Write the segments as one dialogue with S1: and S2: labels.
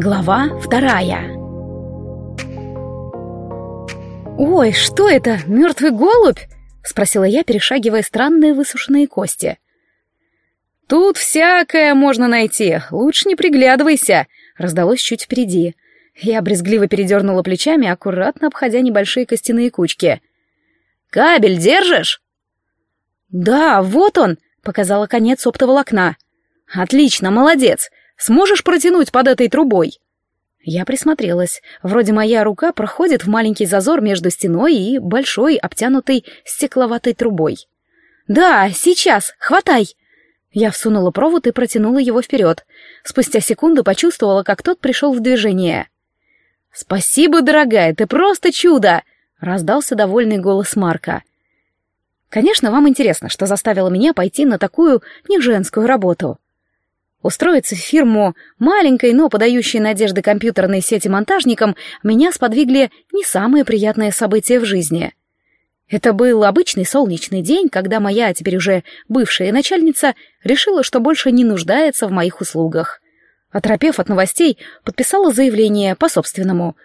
S1: Глава вторая «Ой, что это, мертвый голубь?» — спросила я, перешагивая странные высушенные кости. «Тут всякое можно найти, лучше не приглядывайся», — раздалось чуть впереди. Я брезгливо передернула плечами, аккуратно обходя небольшие костяные кучки. «Кабель держишь?» «Да, вот он», — показала конец оптоволокна. «Отлично, молодец. Сможешь протянуть под этой трубой?» Я присмотрелась. Вроде моя рука проходит в маленький зазор между стеной и большой, обтянутой стекловатой трубой. «Да, сейчас, хватай!» Я всунула провод и протянула его вперед. Спустя секунду почувствовала, как тот пришел в движение. «Спасибо, дорогая, ты просто чудо!» — раздался довольный голос Марка. «Конечно, вам интересно, что заставило меня пойти на такую неженскую работу. Устроиться в фирму маленькой, но подающей надежды компьютерной сети монтажником меня сподвигли не самые приятные события в жизни. Это был обычный солнечный день, когда моя, теперь уже бывшая начальница, решила, что больше не нуждается в моих услугах. Оторопев от новостей, подписала заявление по собственному.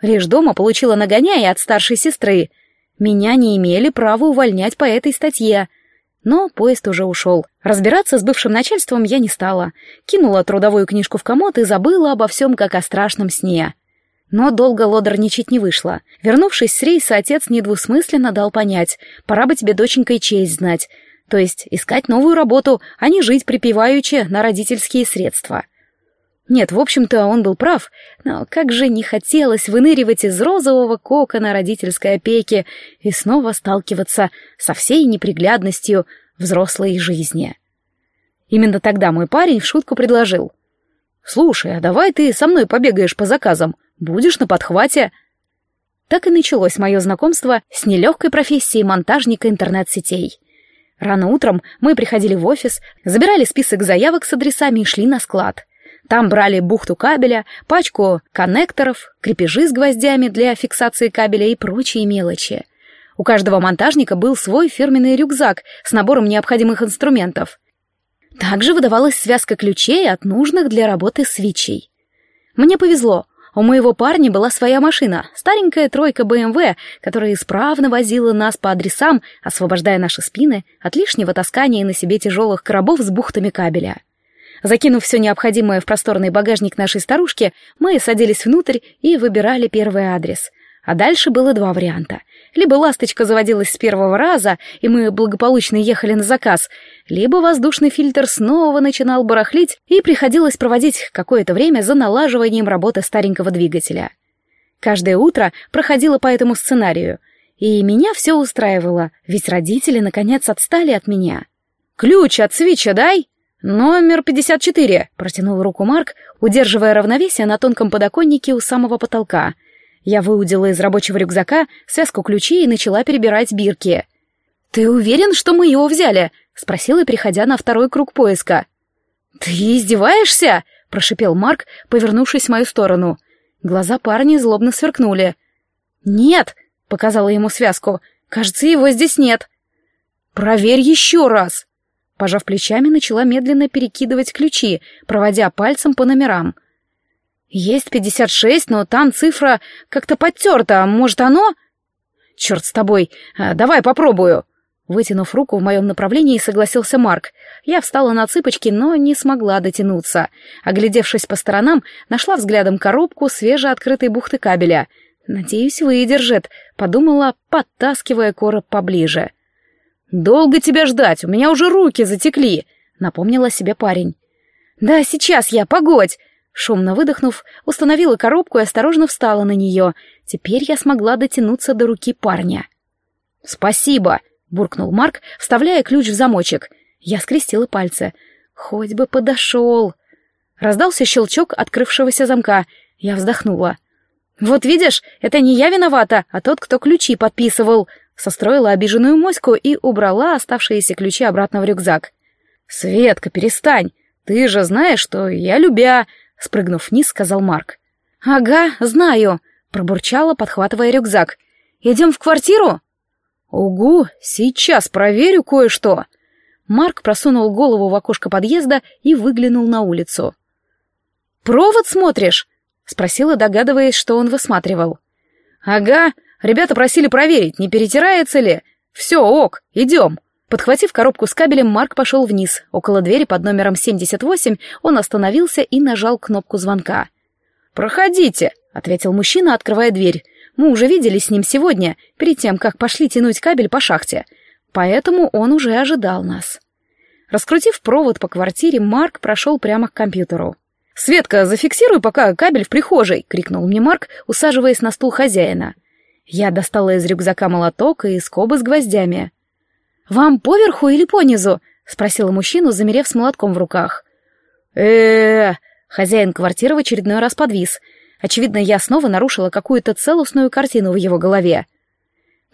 S1: Лишь дома получила нагоняя от старшей сестры. Меня не имели права увольнять по этой статье — но поезд уже ушел. Разбираться с бывшим начальством я не стала. Кинула трудовую книжку в комод и забыла обо всем, как о страшном сне. Но долго лодорничать не вышло. Вернувшись с рейса, отец недвусмысленно дал понять, пора бы тебе, доченька, и честь знать. То есть искать новую работу, а не жить припеваючи на родительские средства. Нет, в общем-то, он был прав, но как же не хотелось выныривать из розового кокона родительской опеки и снова сталкиваться со всей неприглядностью взрослой жизни. Именно тогда мой парень в шутку предложил. «Слушай, а давай ты со мной побегаешь по заказам, будешь на подхвате». Так и началось мое знакомство с нелегкой профессией монтажника интернет-сетей. Рано утром мы приходили в офис, забирали список заявок с адресами и шли на склад — там брали бухту кабеля, пачку коннекторов, крепежи с гвоздями для фиксации кабеля и прочие мелочи. У каждого монтажника был свой фирменный рюкзак с набором необходимых инструментов. Также выдавалась связка ключей от нужных для работы свечей. Мне повезло. У моего парня была своя машина, старенькая тройка БМВ, которая исправно возила нас по адресам, освобождая наши спины от лишнего таскания на себе тяжелых коробов с бухтами кабеля. Закинув все необходимое в просторный багажник нашей старушки, мы садились внутрь и выбирали первый адрес. А дальше было два варианта. Либо ласточка заводилась с первого раза, и мы благополучно ехали на заказ, либо воздушный фильтр снова начинал барахлить, и приходилось проводить какое-то время за налаживанием работы старенького двигателя. Каждое утро проходило по этому сценарию, и меня все устраивало, ведь родители наконец отстали от меня. «Ключ от свеча дай!» «Номер 54», — протянул руку Марк, удерживая равновесие на тонком подоконнике у самого потолка. Я выудила из рабочего рюкзака связку ключей и начала перебирать бирки. «Ты уверен, что мы его взяли?» — спросила, переходя на второй круг поиска. «Ты издеваешься?» — прошипел Марк, повернувшись в мою сторону. Глаза парня злобно сверкнули. «Нет», — показала ему связку, — «кажется, его здесь нет». «Проверь еще раз», Пожав плечами, начала медленно перекидывать ключи, проводя пальцем по номерам. «Есть пятьдесят шесть, но там цифра как-то подтерта. Может, оно...» «Черт с тобой! А, давай попробую!» Вытянув руку в моем направлении, согласился Марк. Я встала на цыпочки, но не смогла дотянуться. Оглядевшись по сторонам, нашла взглядом коробку свежеоткрытой бухты кабеля. «Надеюсь, выдержит», — подумала, подтаскивая короб поближе. «Долго тебя ждать, у меня уже руки затекли», — напомнил о себе парень. «Да, сейчас я, погодь!» Шумно выдохнув, установила коробку и осторожно встала на нее. Теперь я смогла дотянуться до руки парня. «Спасибо!» — буркнул Марк, вставляя ключ в замочек. Я скрестила пальцы. «Хоть бы подошел!» Раздался щелчок открывшегося замка. Я вздохнула. «Вот видишь, это не я виновата, а тот, кто ключи подписывал!» Состроила обиженную моську и убрала оставшиеся ключи обратно в рюкзак. «Светка, перестань! Ты же знаешь, что я любя...» Спрыгнув вниз, сказал Марк. «Ага, знаю», — пробурчала, подхватывая рюкзак. «Идем в квартиру?» «Угу, сейчас проверю кое-что». Марк просунул голову в окошко подъезда и выглянул на улицу. «Провод смотришь?» спросила, догадываясь, что он высматривал. «Ага, ребята просили проверить, не перетирается ли. Все, ок, идем». Подхватив коробку с кабелем, Марк пошел вниз. Около двери под номером 78 он остановился и нажал кнопку звонка. «Проходите», — ответил мужчина, открывая дверь. «Мы уже виделись с ним сегодня, перед тем, как пошли тянуть кабель по шахте. Поэтому он уже ожидал нас». Раскрутив провод по квартире, Марк прошел прямо к компьютеру. «Светка, зафиксируй пока кабель в прихожей!» — крикнул мне Марк, усаживаясь на стул хозяина. Я достала из рюкзака молоток и скобы с гвоздями. «Вам поверху или понизу?» — спросила мужчину, замерев с молотком в руках. э Хозяин квартиры в очередной раз подвис. Очевидно, я снова нарушила какую-то целостную картину в его голове.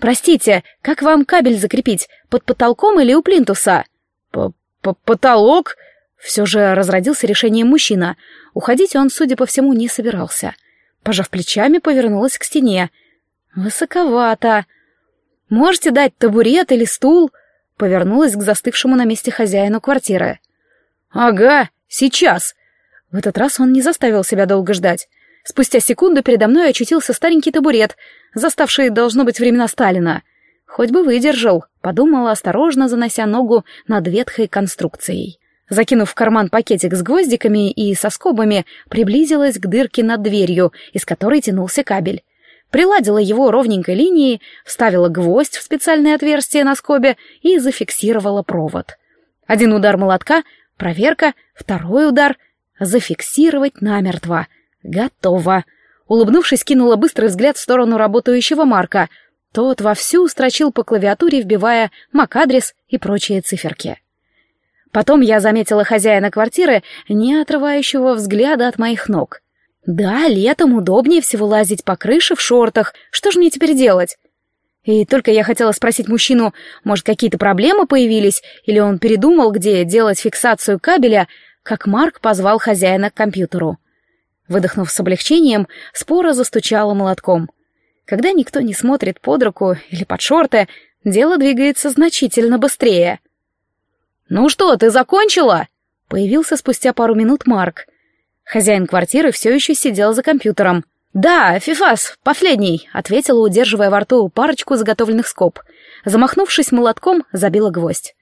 S1: «Простите, как вам кабель закрепить? Под потолком или у плинтуса?» П -п «Потолок?» Все же разродился решением мужчина. Уходить он, судя по всему, не собирался. Пожав плечами, повернулась к стене. «Высоковато. Можете дать табурет или стул?» Повернулась к застывшему на месте хозяину квартиры. «Ага, сейчас!» В этот раз он не заставил себя долго ждать. Спустя секунду передо мной очутился старенький табурет, заставший, должно быть, времена Сталина. Хоть бы выдержал, подумала, осторожно занося ногу над ветхой конструкцией. Закинув в карман пакетик с гвоздиками и со скобами, приблизилась к дырке над дверью, из которой тянулся кабель. Приладила его ровненькой линией, вставила гвоздь в специальное отверстие на скобе и зафиксировала провод. Один удар молотка, проверка, второй удар, зафиксировать намертво. Готово. Улыбнувшись, кинула быстрый взгляд в сторону работающего Марка. Тот вовсю строчил по клавиатуре, вбивая MAC-адрес и прочие циферки. Потом я заметила хозяина квартиры, не отрывающего взгляда от моих ног. Да, летом удобнее всего лазить по крыше в шортах. Что же мне теперь делать? И только я хотела спросить мужчину, может, какие-то проблемы появились, или он передумал, где делать фиксацию кабеля, как Марк позвал хозяина к компьютеру. Выдохнув с облегчением, спора застучала молотком. Когда никто не смотрит под руку или под шорты, дело двигается значительно быстрее. «Ну что, ты закончила?» Появился спустя пару минут Марк. Хозяин квартиры все еще сидел за компьютером. «Да, Фифас, последний», — ответила, удерживая во рту парочку заготовленных скоб. Замахнувшись молотком, забила гвоздь.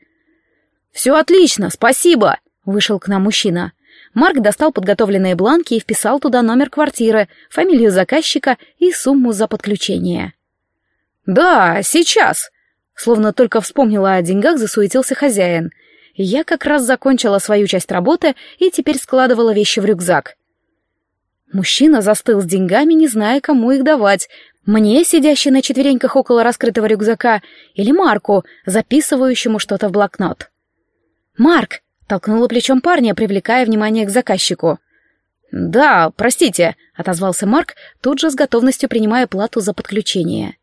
S1: «Все отлично, спасибо», — вышел к нам мужчина. Марк достал подготовленные бланки и вписал туда номер квартиры, фамилию заказчика и сумму за подключение. «Да, сейчас», — словно только вспомнила о деньгах, засуетился хозяин — я как раз закончила свою часть работы и теперь складывала вещи в рюкзак. Мужчина застыл с деньгами, не зная, кому их давать. Мне, сидящей на четвереньках около раскрытого рюкзака, или Марку, записывающему что-то в блокнот. «Марк!» — толкнула плечом парня, привлекая внимание к заказчику. «Да, простите», — отозвался Марк, тут же с готовностью принимая плату за подключение.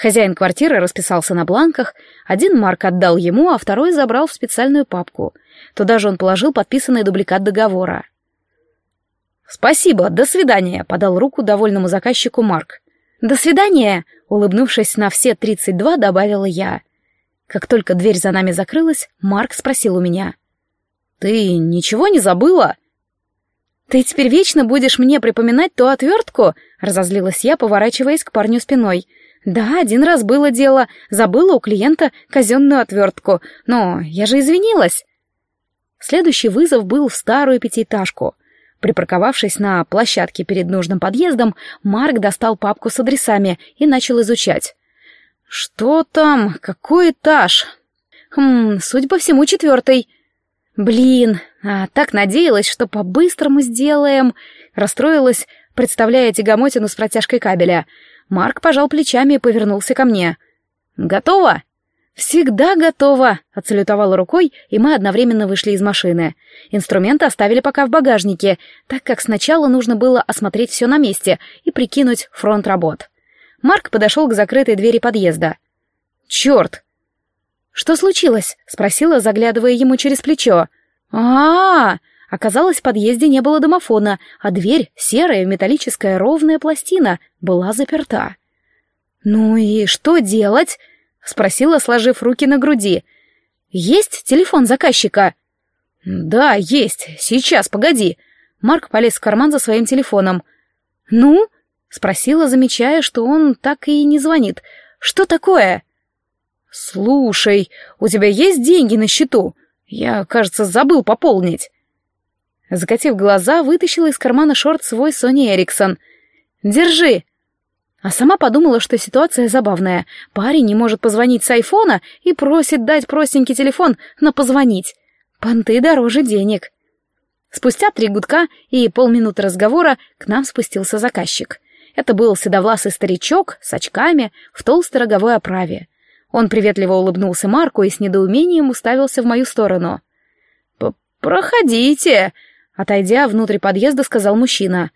S1: Хозяин квартиры расписался на бланках, один Марк отдал ему, а второй забрал в специальную папку. Туда же он положил подписанный дубликат договора. «Спасибо, до свидания», — подал руку довольному заказчику Марк. «До свидания», — улыбнувшись на все тридцать два, добавила я. Как только дверь за нами закрылась, Марк спросил у меня. «Ты ничего не забыла?» «Ты теперь вечно будешь мне припоминать ту отвертку?» — разозлилась я, поворачиваясь к парню спиной — да, один раз было дело, забыла у клиента казенную отвертку, но я же извинилась. Следующий вызов был в старую пятиэтажку. Припарковавшись на площадке перед нужным подъездом, Марк достал папку с адресами и начал изучать. «Что там? Какой этаж?» «Хм, судя по всему, четвертый». «Блин, а так надеялась, что по-быстрому сделаем...» Расстроилась, представляя тягомотину с протяжкой кабеля — Марк пожал плечами и повернулся ко мне. «Готово?» «Всегда готово», — отсалютовала рукой, и мы одновременно вышли из машины. Инструменты оставили пока в багажнике, так как сначала нужно было осмотреть все на месте и прикинуть фронт работ. Марк подошел к закрытой двери подъезда. «Черт!» «Что случилось?» — спросила, заглядывая ему через плечо. а, -а, -а Оказалось, в подъезде не было домофона, а дверь, серая металлическая ровная пластина, была заперта. «Ну и что делать?» — спросила, сложив руки на груди. «Есть телефон заказчика?» «Да, есть. Сейчас, погоди». Марк полез в карман за своим телефоном. «Ну?» — спросила, замечая, что он так и не звонит. «Что такое?» «Слушай, у тебя есть деньги на счету? Я, кажется, забыл пополнить». Закатив глаза, вытащила из кармана шорт свой Сони Эриксон. «Держи!» А сама подумала, что ситуация забавная. Парень не может позвонить с айфона и просит дать простенький телефон на позвонить. Понты дороже денег. Спустя три гудка и полминуты разговора к нам спустился заказчик. Это был седовласый старичок с очками в толстой роговой оправе. Он приветливо улыбнулся Марку и с недоумением уставился в мою сторону. «Проходите!» — отойдя внутрь подъезда, сказал мужчина.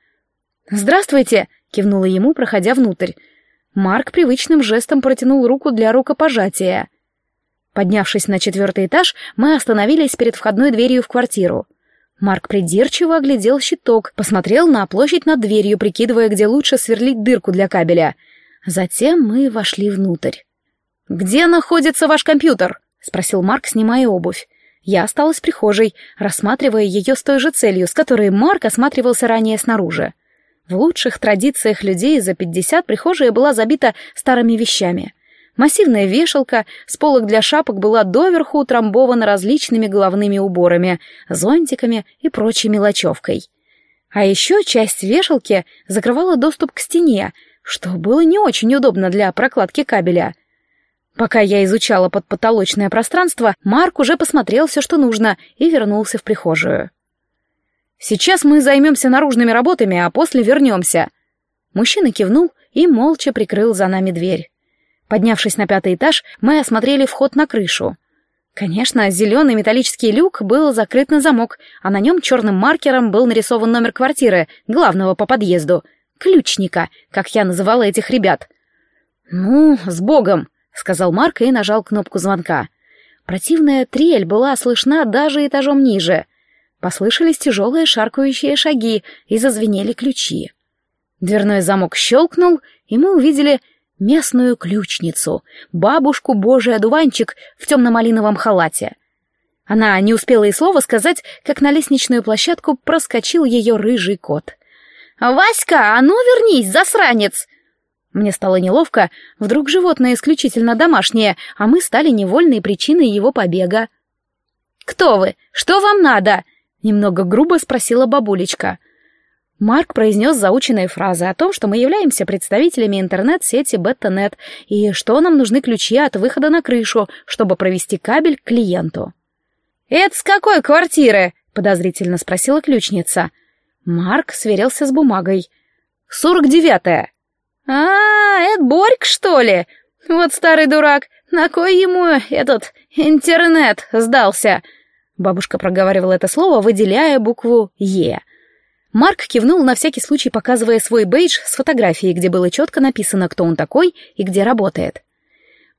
S1: «Здравствуйте!» — кивнула ему, проходя внутрь. Марк привычным жестом протянул руку для рукопожатия. Поднявшись на четвертый этаж, мы остановились перед входной дверью в квартиру. Марк придирчиво оглядел щиток, посмотрел на площадь над дверью, прикидывая, где лучше сверлить дырку для кабеля. Затем мы вошли внутрь. «Где находится ваш компьютер?» — спросил Марк, снимая обувь. Я осталась в прихожей, рассматривая ее с той же целью, с которой Марк осматривался ранее снаружи. В лучших традициях людей за пятьдесят прихожая была забита старыми вещами. Массивная вешалка с полок для шапок была доверху утрамбована различными головными уборами, зонтиками и прочей мелочевкой. А еще часть вешалки закрывала доступ к стене, что было не очень удобно для прокладки кабеля. Пока я изучала подпотолочное пространство, Марк уже посмотрел все, что нужно, и вернулся в прихожую. «Сейчас мы займемся наружными работами, а после вернемся». Мужчина кивнул и молча прикрыл за нами дверь. Поднявшись на пятый этаж, мы осмотрели вход на крышу. Конечно, зеленый металлический люк был закрыт на замок, а на нем черным маркером был нарисован номер квартиры, главного по подъезду, ключника, как я называла этих ребят. «Ну, с Богом!» — сказал Марк и нажал кнопку звонка. Противная трель была слышна даже этажом ниже. Послышались тяжелые шаркающие шаги и зазвенели ключи. Дверной замок щелкнул, и мы увидели местную ключницу, бабушку Божий одуванчик в темно-малиновом халате. Она не успела и слова сказать, как на лестничную площадку проскочил ее рыжий кот. «Васька, а ну вернись, засранец!» Мне стало неловко, вдруг животное исключительно домашнее, а мы стали невольной причиной его побега. «Кто вы? Что вам надо?» — немного грубо спросила бабулечка. Марк произнес заученные фразы о том, что мы являемся представителями интернет-сети Беттанет и что нам нужны ключи от выхода на крышу, чтобы провести кабель к клиенту. «Это с какой квартиры?» — подозрительно спросила ключница. Марк сверился с бумагой. «Сорок девятая». «А, это Борьк, что ли? Вот старый дурак, на кой ему этот интернет сдался?» Бабушка проговаривала это слово, выделяя букву «Е». Марк кивнул на всякий случай, показывая свой бейдж с фотографией, где было четко написано, кто он такой и где работает.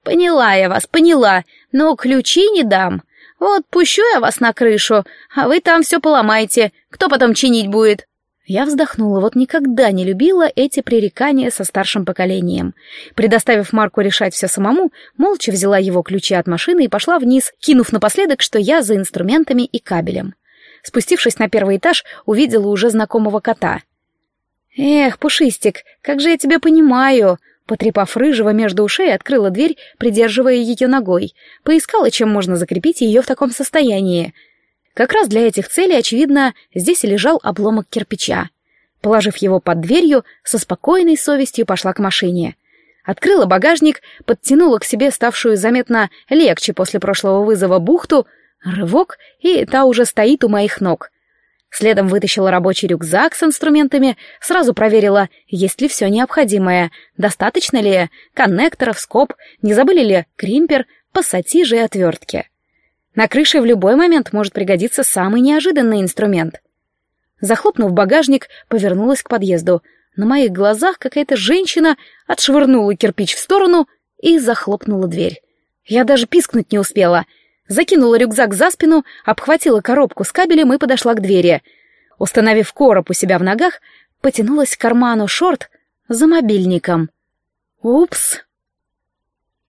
S1: «Поняла я вас, поняла, но ключи не дам. Вот пущу я вас на крышу, а вы там все поломаете. Кто потом чинить будет?» Я вздохнула, вот никогда не любила эти пререкания со старшим поколением. Предоставив Марку решать все самому, молча взяла его ключи от машины и пошла вниз, кинув напоследок, что я за инструментами и кабелем. Спустившись на первый этаж, увидела уже знакомого кота. «Эх, Пушистик, как же я тебя понимаю!» Потрепав рыжего между ушей, открыла дверь, придерживая ее ногой. Поискала, чем можно закрепить ее в таком состоянии. Как раз для этих целей, очевидно, здесь и лежал обломок кирпича. Положив его под дверью, со спокойной совестью пошла к машине. Открыла багажник, подтянула к себе ставшую заметно легче после прошлого вызова бухту, Рывок, и та уже стоит у моих ног. Следом вытащила рабочий рюкзак с инструментами, сразу проверила, есть ли все необходимое, достаточно ли коннекторов, скоб, не забыли ли кримпер, пассатижи и отвертки. На крыше в любой момент может пригодиться самый неожиданный инструмент. Захлопнув багажник, повернулась к подъезду. На моих глазах какая-то женщина отшвырнула кирпич в сторону и захлопнула дверь. Я даже пискнуть не успела — Закинула рюкзак за спину, обхватила коробку с кабелем и подошла к двери. Установив короб у себя в ногах, потянулась к карману шорт за мобильником. Упс!